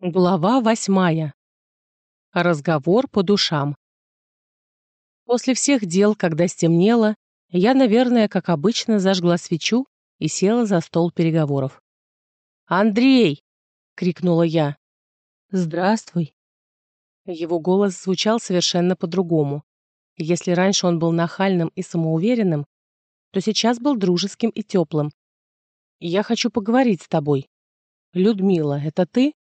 Глава восьмая. Разговор по душам. После всех дел, когда стемнело, я, наверное, как обычно, зажгла свечу и села за стол переговоров. «Андрей!» — крикнула я. «Здравствуй!» Его голос звучал совершенно по-другому. Если раньше он был нахальным и самоуверенным, то сейчас был дружеским и теплым. «Я хочу поговорить с тобой». «Людмила, это ты?»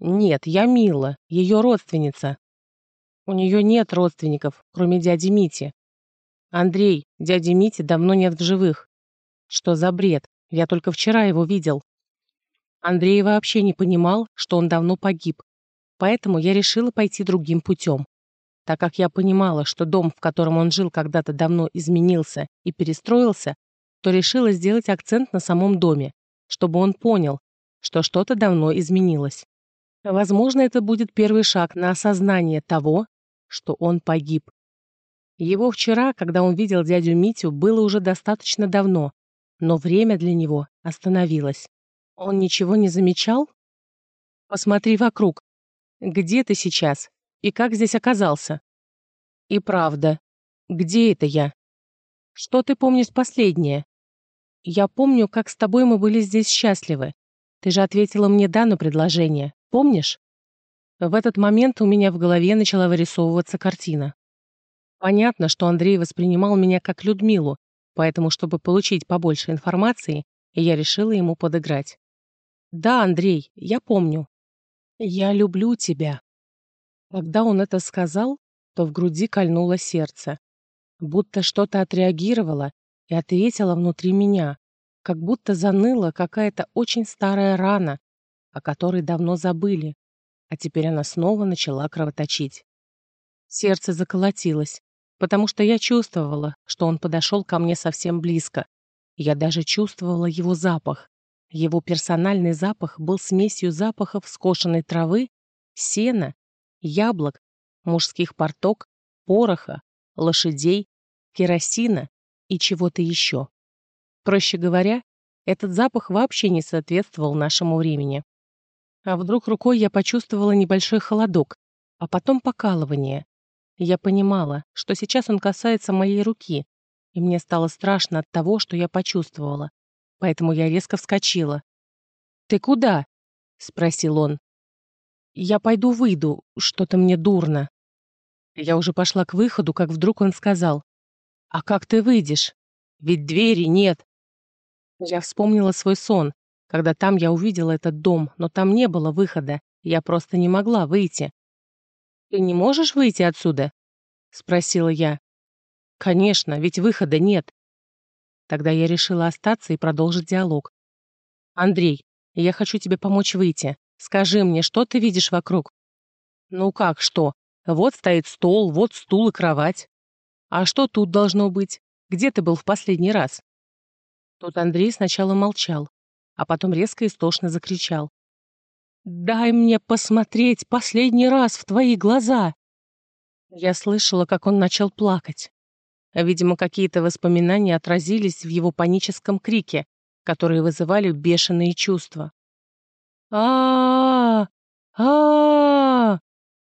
Нет, я Мила, ее родственница. У нее нет родственников, кроме дяди Мити. Андрей, дяди Мити давно нет в живых. Что за бред? Я только вчера его видел. Андрей вообще не понимал, что он давно погиб. Поэтому я решила пойти другим путем. Так как я понимала, что дом, в котором он жил когда-то давно изменился и перестроился, то решила сделать акцент на самом доме, чтобы он понял, что что-то давно изменилось. Возможно, это будет первый шаг на осознание того, что он погиб. Его вчера, когда он видел дядю Митю, было уже достаточно давно, но время для него остановилось. Он ничего не замечал? Посмотри вокруг. Где ты сейчас? И как здесь оказался? И правда, где это я? Что ты помнишь последнее? Я помню, как с тобой мы были здесь счастливы. Ты же ответила мне «да» на предложение. Помнишь? В этот момент у меня в голове начала вырисовываться картина. Понятно, что Андрей воспринимал меня как Людмилу, поэтому, чтобы получить побольше информации, я решила ему подыграть. «Да, Андрей, я помню. Я люблю тебя». Когда он это сказал, то в груди кольнуло сердце. Будто что-то отреагировало и ответило внутри меня, как будто заныла какая-то очень старая рана, о которой давно забыли, а теперь она снова начала кровоточить. Сердце заколотилось, потому что я чувствовала, что он подошел ко мне совсем близко. Я даже чувствовала его запах. Его персональный запах был смесью запахов скошенной травы, сена, яблок, мужских порток, пороха, лошадей, керосина и чего-то еще. Проще говоря, этот запах вообще не соответствовал нашему времени. А вдруг рукой я почувствовала небольшой холодок, а потом покалывание. Я понимала, что сейчас он касается моей руки, и мне стало страшно от того, что я почувствовала. Поэтому я резко вскочила. «Ты куда?» — спросил он. «Я пойду выйду, что-то мне дурно». Я уже пошла к выходу, как вдруг он сказал. «А как ты выйдешь? Ведь двери нет». Я вспомнила свой сон, когда там я увидела этот дом, но там не было выхода, я просто не могла выйти. «Ты не можешь выйти отсюда?» — спросила я. «Конечно, ведь выхода нет». Тогда я решила остаться и продолжить диалог. «Андрей, я хочу тебе помочь выйти. Скажи мне, что ты видишь вокруг?» «Ну как, что? Вот стоит стол, вот стул и кровать. А что тут должно быть? Где ты был в последний раз?» Тут Андрей сначала молчал, а потом резко и истошно закричал. «Дай мне посмотреть последний раз в твои глаза!» Я слышала, как он начал плакать. Видимо, какие-то воспоминания отразились в его паническом крике, которые вызывали бешеные чувства. а а а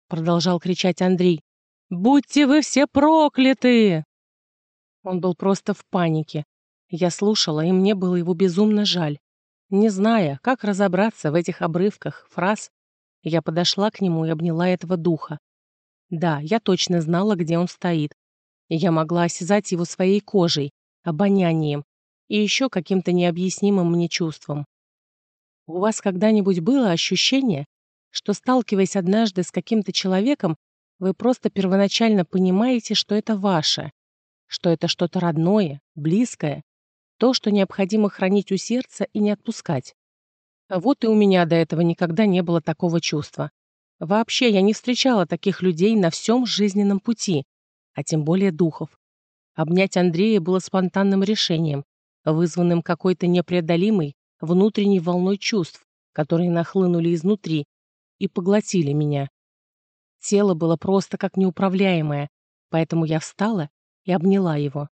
продолжал кричать Андрей. «Будьте вы все прокляты!» Он был просто в панике. Я слушала, и мне было его безумно жаль. Не зная, как разобраться в этих обрывках фраз, я подошла к нему и обняла этого духа. Да, я точно знала, где он стоит. Я могла осязать его своей кожей, обонянием и еще каким-то необъяснимым мне чувством. У вас когда-нибудь было ощущение, что, сталкиваясь однажды с каким-то человеком, вы просто первоначально понимаете, что это ваше, что это что-то родное, близкое, то, что необходимо хранить у сердца и не отпускать. Вот и у меня до этого никогда не было такого чувства. Вообще я не встречала таких людей на всем жизненном пути, а тем более духов. Обнять Андрея было спонтанным решением, вызванным какой-то непреодолимой внутренней волной чувств, которые нахлынули изнутри и поглотили меня. Тело было просто как неуправляемое, поэтому я встала и обняла его.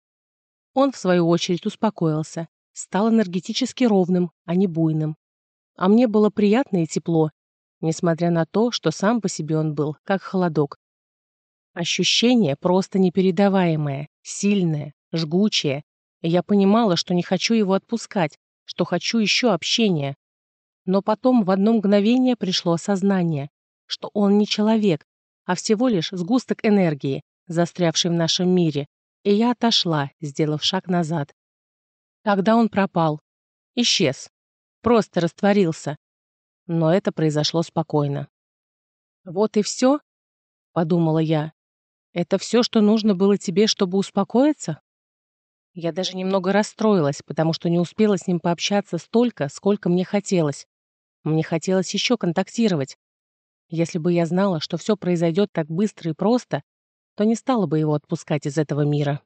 Он, в свою очередь, успокоился, стал энергетически ровным, а не буйным. А мне было приятно и тепло. несмотря на то, что сам по себе он был, как холодок. Ощущение просто непередаваемое, сильное, жгучее, и я понимала, что не хочу его отпускать, что хочу еще общения. Но потом в одно мгновение пришло осознание, что он не человек, а всего лишь сгусток энергии, застрявший в нашем мире, и я отошла, сделав шаг назад. Тогда он пропал. Исчез. Просто растворился. Но это произошло спокойно. «Вот и все?» — подумала я. «Это все, что нужно было тебе, чтобы успокоиться?» Я даже немного расстроилась, потому что не успела с ним пообщаться столько, сколько мне хотелось. Мне хотелось еще контактировать. Если бы я знала, что все произойдет так быстро и просто, то не стала бы его отпускать из этого мира.